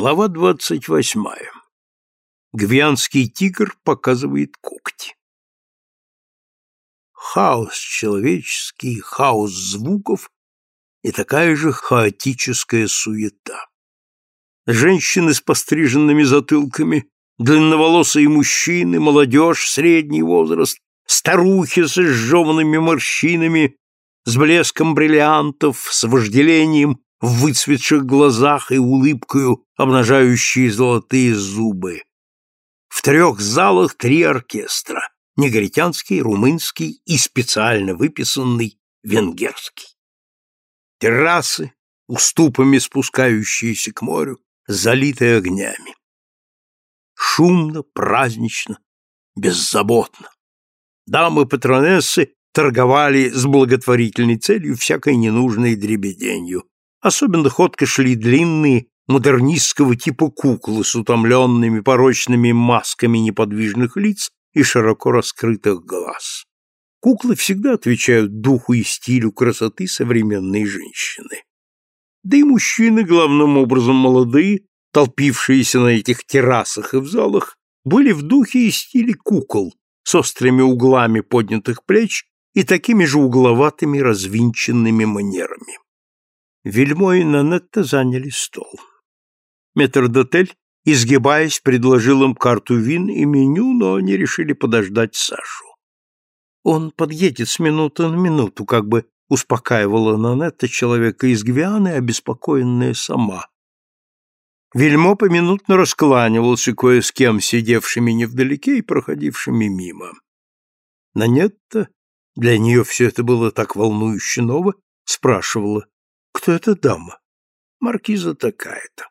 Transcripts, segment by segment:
Глава двадцать восьмая. Гвианский тигр показывает когти. Хаос человеческий, хаос звуков и такая же хаотическая суета. Женщины с постриженными затылками, длинноволосые мужчины, молодежь, средний возраст, старухи с изжеванными морщинами, с блеском бриллиантов, с вожделением в выцветших глазах и улыбкою, обнажающие золотые зубы. В трех залах три оркестра — негритянский, румынский и специально выписанный венгерский. Террасы, уступами спускающиеся к морю, залитые огнями. Шумно, празднично, беззаботно. Дамы-патронессы торговали с благотворительной целью всякой ненужной дребеденью, Особенно ходко шли длинные модернистского типа куклы с утомленными порочными масками неподвижных лиц и широко раскрытых глаз. Куклы всегда отвечают духу и стилю красоты современной женщины. Да и мужчины, главным образом молодые, толпившиеся на этих террасах и в залах, были в духе и стиле кукол, с острыми углами поднятых плеч и такими же угловатыми развинченными манерами. Вильмо и Нанетта заняли стол. Метрдотель, изгибаясь, предложил им карту вин и меню, но они решили подождать Сашу. Он подъедет с минуты на минуту, как бы успокаивала Нанетта человека из Гвианы, обеспокоенная сама. Вельмо поминутно раскланивался кое с кем, сидевшими невдалеке и проходившими мимо. Нанетта, для нее все это было так волнующе ново, спрашивала, кто эта дама? Маркиза такая-то.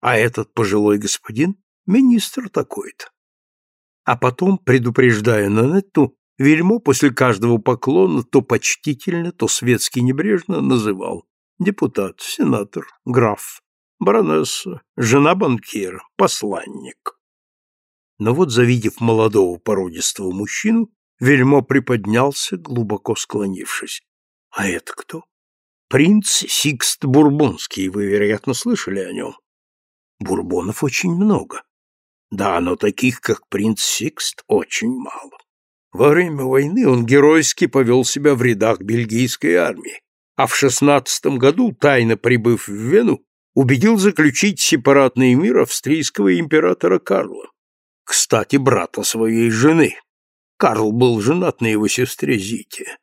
А этот пожилой господин — министр такой-то. А потом, предупреждая Нанетту, Вельмо после каждого поклона то почтительно, то светски небрежно называл депутат, сенатор, граф, баронесса, жена банкира, посланник. Но вот, завидев молодого породистого мужчину, Вельмо приподнялся, глубоко склонившись. А это кто? Принц Сикст Бурбонский, вы, вероятно, слышали о нем. Бурбонов очень много. Да, но таких, как принц Сикст, очень мало. Во время войны он геройски повел себя в рядах бельгийской армии, а в шестнадцатом году, тайно прибыв в Вену, убедил заключить сепаратный мир австрийского императора Карла. Кстати, брата своей жены. Карл был женат на его сестре Зите.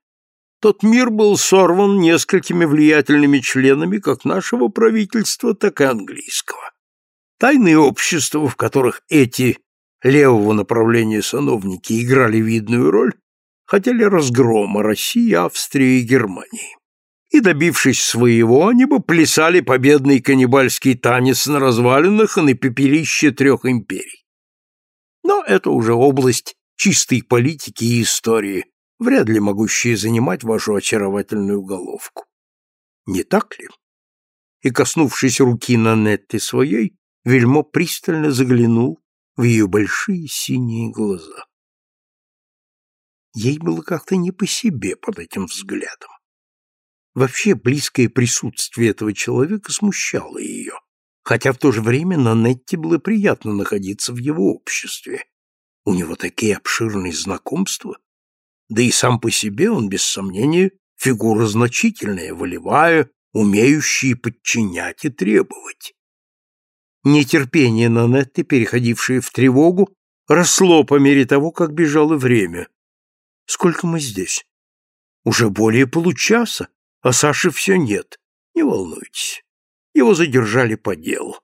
Тот мир был сорван несколькими влиятельными членами как нашего правительства, так и английского. Тайные общества, в которых эти левого направления сановники играли видную роль, хотели разгрома России, Австрии и Германии. И, добившись своего, они бы плясали победный каннибальский танец на развалинах и на пепелище трех империй. Но это уже область чистой политики и истории, вряд ли могущие занимать вашу очаровательную головку. Не так ли? И, коснувшись руки Нанетты своей, Вельмо пристально заглянул в ее большие синие глаза. Ей было как-то не по себе под этим взглядом. Вообще близкое присутствие этого человека смущало ее, хотя в то же время Нанетте было приятно находиться в его обществе. У него такие обширные знакомства, да и сам по себе он, без сомнения, фигура значительная, волевая, умеющая подчинять и требовать. Нетерпение Нанетты, переходившее в тревогу, росло по мере того, как бежало время. Сколько мы здесь? Уже более получаса, а Саши все нет. Не волнуйтесь. Его задержали по делу.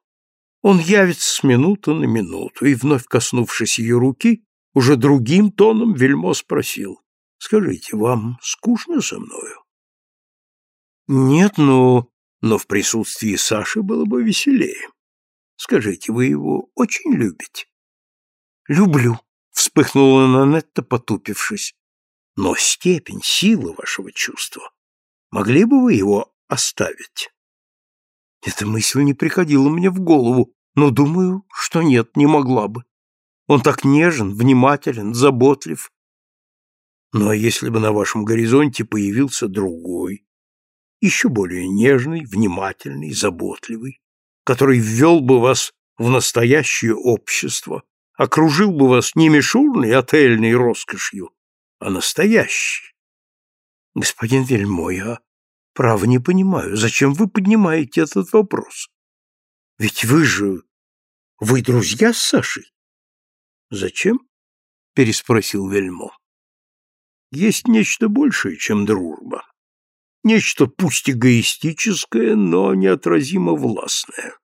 Он явится с минуты на минуту, и, вновь коснувшись ее руки, уже другим тоном Вельмо спросил. Скажите, вам скучно со мною? Нет, но... Но в присутствии Саши было бы веселее. Скажите, вы его очень любите? Люблю, вспыхнула Нанетта, потупившись. Но степень, сила вашего чувства. Могли бы вы его оставить? Эта мысль не приходила мне в голову, но думаю, что нет, не могла бы. Он так нежен, внимателен, заботлив, ну а если бы на вашем горизонте появился другой, еще более нежный, внимательный, заботливый, который ввел бы вас в настоящее общество, окружил бы вас не мишурной отельной роскошью, а настоящей. Господин Вельмо, я право не понимаю, зачем вы поднимаете этот вопрос? Ведь вы же... Вы друзья с Сашей? Зачем? Переспросил Вельмо. Есть нечто большее, чем дружба. Нечто пусть эгоистическое, но неотразимо властное.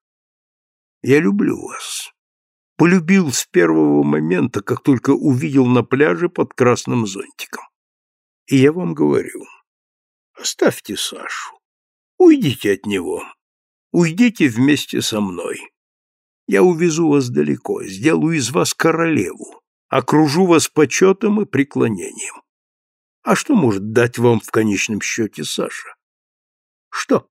Я люблю вас. Полюбил с первого момента, как только увидел на пляже под красным зонтиком. И я вам говорю, оставьте Сашу. Уйдите от него. Уйдите вместе со мной. Я увезу вас далеко, сделаю из вас королеву, окружу вас почетом и преклонением. А что может дать вам в конечном счете Саша? Что?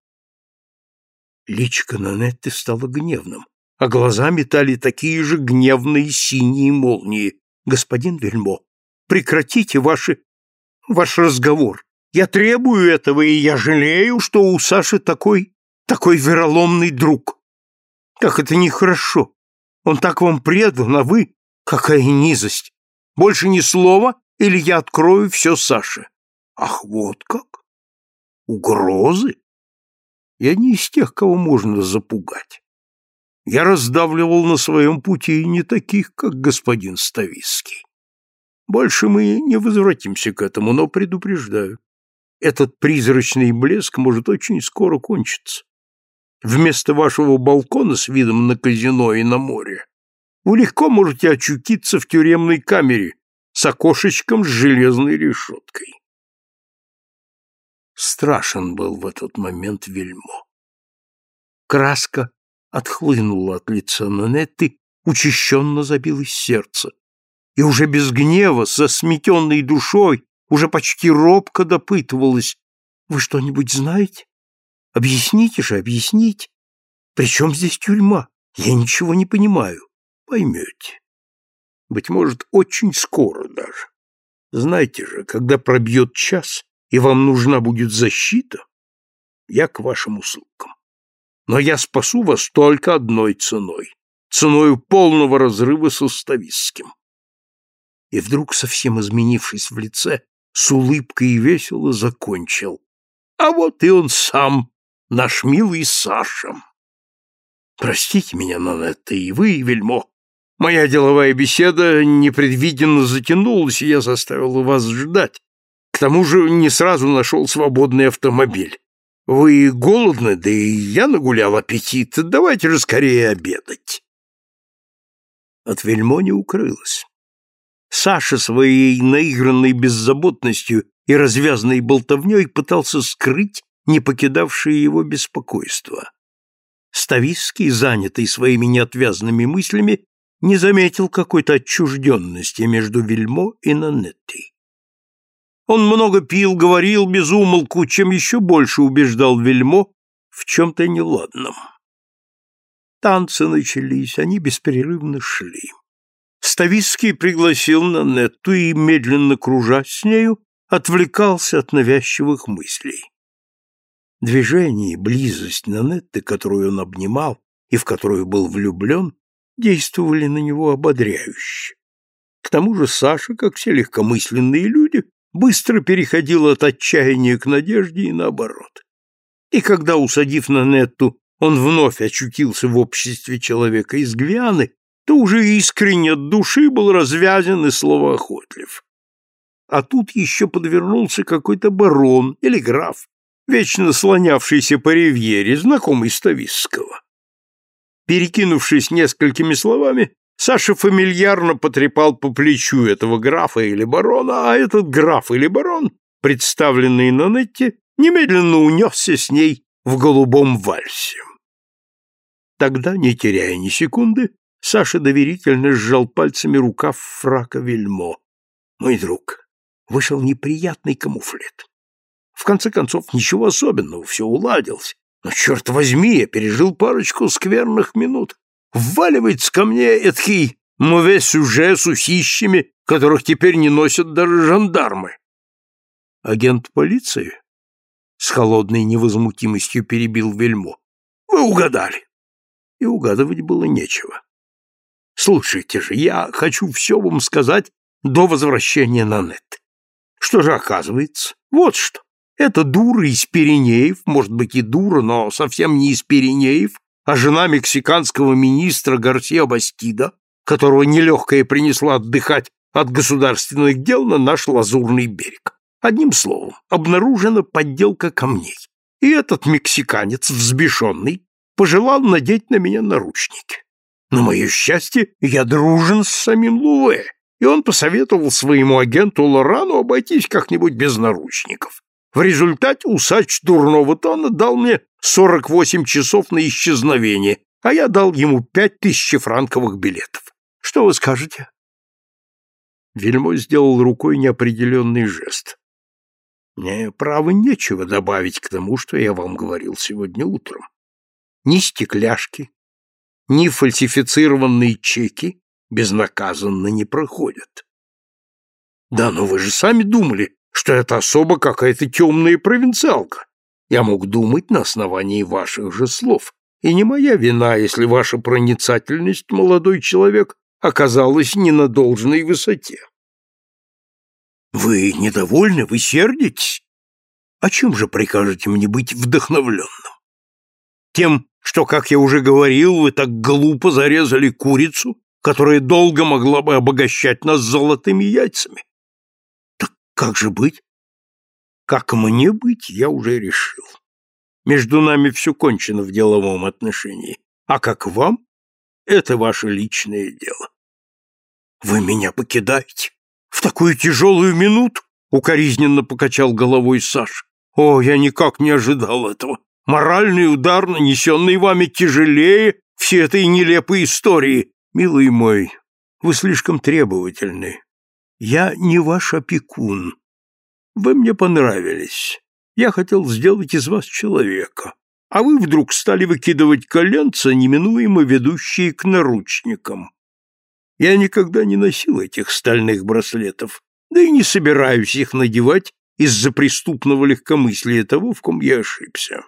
Личико Нанетты стало гневным, а глаза метали такие же гневные синие молнии. Господин Вельмо, прекратите ваши... ваш разговор. Я требую этого, и я жалею, что у Саши такой... такой вероломный друг. Как это нехорошо. Он так вам предан, а вы... Какая низость! Больше ни слова, или я открою все Саше. Ах, вот как? Угрозы? Я не из тех, кого можно запугать. Я раздавливал на своем пути и не таких, как господин Ставицкий. Больше мы не возвратимся к этому, но предупреждаю. Этот призрачный блеск может очень скоро кончиться. Вместо вашего балкона с видом на казино и на море вы легко можете очутиться в тюремной камере с окошечком с железной решеткой. Страшен был в этот момент вельмо. Краска отхлынула от лица Нанетты, учащенно забилось сердце, и уже без гнева, со сметенной душой, уже почти робко допытывалась, «Вы что-нибудь знаете? Объясните же, объясните. Причем здесь тюрьма? Я ничего не понимаю. Поймете. Быть может, очень скоро даже. Знаете же, когда пробьет час, и вам нужна будет защита, я к вашим услугам. Но я спасу вас только одной ценой, ценою полного разрыва со Стависским. И вдруг, совсем изменившись в лице, с улыбкой и весело закончил. А вот и он сам, наш милый Саша. Простите меня, Нанетта, и вы, Вельмо, Моя деловая беседа непредвиденно затянулась, и я заставил вас ждать. К тому же не сразу нашел свободный автомобиль. Вы голодны, да и я нагулял аппетит. Давайте же скорее обедать. От Вельмо не укрылось. Саша своей наигранной беззаботностью и развязной болтовней пытался скрыть не покидавшее его беспокойство. Ставиский, занятый своими неотвязными мыслями, не заметил какой-то отчужденности между Вильмо и Нанеттой. Он много пил, говорил без умолку, чем еще больше убеждал Вильмо в чем-то неладном. Танцы начались, они беспрерывно шли. Ставицкий пригласил Нанетту и, медленно кружась с нею, отвлекался от навязчивых мыслей. Движение и близость Нанетты, которую он обнимал и в которую был влюблен, действовали на него ободряюще. К тому же Саша, как все легкомысленные люди, быстро переходил от отчаяния к надежде и наоборот. И когда, усадив на Нетту, он вновь очутился в обществе человека из Гвианы, то уже искренне от души был развязан и словоохотлив. А тут еще подвернулся какой-то барон или граф, вечно слонявшийся по ривьере, знакомый Стависского. Перекинувшись несколькими словами, Саша фамильярно потрепал по плечу этого графа или барона, а этот граф или барон, представленный на нете, немедленно унесся с ней в голубом вальсе. Тогда, не теряя ни секунды, Саша доверительно сжал пальцами рукав фрака Вельмо. «Мой друг, вышел неприятный камуфлет. В конце концов, ничего особенного, все уладилось. Но, черт возьми, я пережил парочку скверных минут. Вваливается ко мне эдакий мове сюже с усищами, которых теперь не носят даже жандармы. Агент полиции? С холодной невозмутимостью перебил Вельмо. Вы угадали. и угадывать было нечего. Слушайте же, я хочу все вам сказать до возвращения на нет. Что же оказывается? Вот что. Это дура из Пиренеев, может быть и дура, но совсем не из Пиренеев, а жена мексиканского министра Гарсия Бастида, которого нелегкая принесла отдыхать от государственных дел на наш лазурный берег. Одним словом, обнаружена подделка камней. И этот мексиканец, взбешенный, пожелал надеть на меня наручники. На мое счастье, я дружен с самим Луэ, и он посоветовал своему агенту Лорану обойтись как-нибудь без наручников. В результате усач дурного тона дал мне 48 часов на исчезновение, а я дал ему пять тысяч франковых билетов. Что вы скажете? Вельмо сделал рукой неопределенный жест. Мне, право, нечего добавить к тому, что я вам говорил сегодня утром. Ни стекляшки, ни фальсифицированные чеки безнаказанно не проходят. Да, но вы же сами думали, что это особо какая-то темная провинциалка. Я мог думать на основании ваших же слов. И не моя вина, если ваша проницательность, молодой человек, оказалась не на должной высоте. Вы недовольны, вы сердитесь? О чем же прикажете мне быть вдохновленным? Тем, что, как я уже говорил, вы так глупо зарезали курицу, которая долго могла бы обогащать нас золотыми яйцами. Как же быть? Как мне быть, я уже решил. Между нами все кончено в деловом отношении. А как вам, это ваше личное дело. Вы меня покидаете в такую тяжелую минуту? Укоризненно покачал головой Саш. О, я никак не ожидал этого. Моральный удар, нанесенный вами, тяжелее всей этой нелепой истории. Милый мой, вы слишком требовательны. Я не ваш опекун. Вы мне понравились. Я хотел сделать из вас человека. А вы вдруг стали выкидывать коленца, неминуемо ведущие к наручникам. Я никогда не носил этих стальных браслетов, да и не собираюсь их надевать из-за преступного легкомыслия того, в ком я ошибся.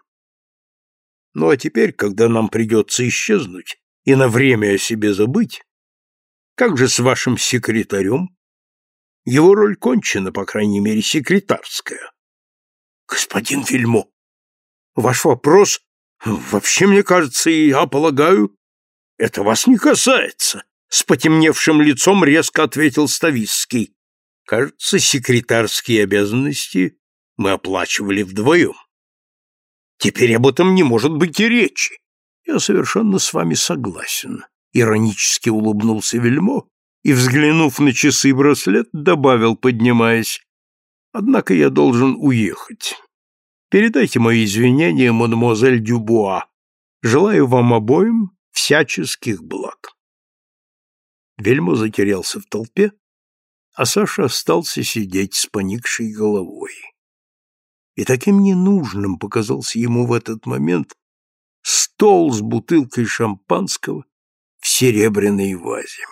Ну а теперь, когда нам придется исчезнуть и на время о себе забыть, как же с вашим секретарем? Его роль кончена, по крайней мере, секретарская. Господин Вильмо, ваш вопрос вообще, мне кажется, и я полагаю, это вас не касается, с потемневшим лицом резко ответил Ставицкий. Кажется, секретарские обязанности мы оплачивали вдвоем. Теперь об этом не может быть и речи. Я совершенно с вами согласен. Иронически улыбнулся Вельмо и, взглянув на часы браслет, добавил, поднимаясь, «Однако я должен уехать. Передайте мои извинения, мадемуазель Дюбуа. Желаю вам обоим всяческих благ». Вельмо затерялся в толпе, а Саша остался сидеть с поникшей головой и таким ненужным показался ему в этот момент стол с бутылкой шампанского в серебряной вазе.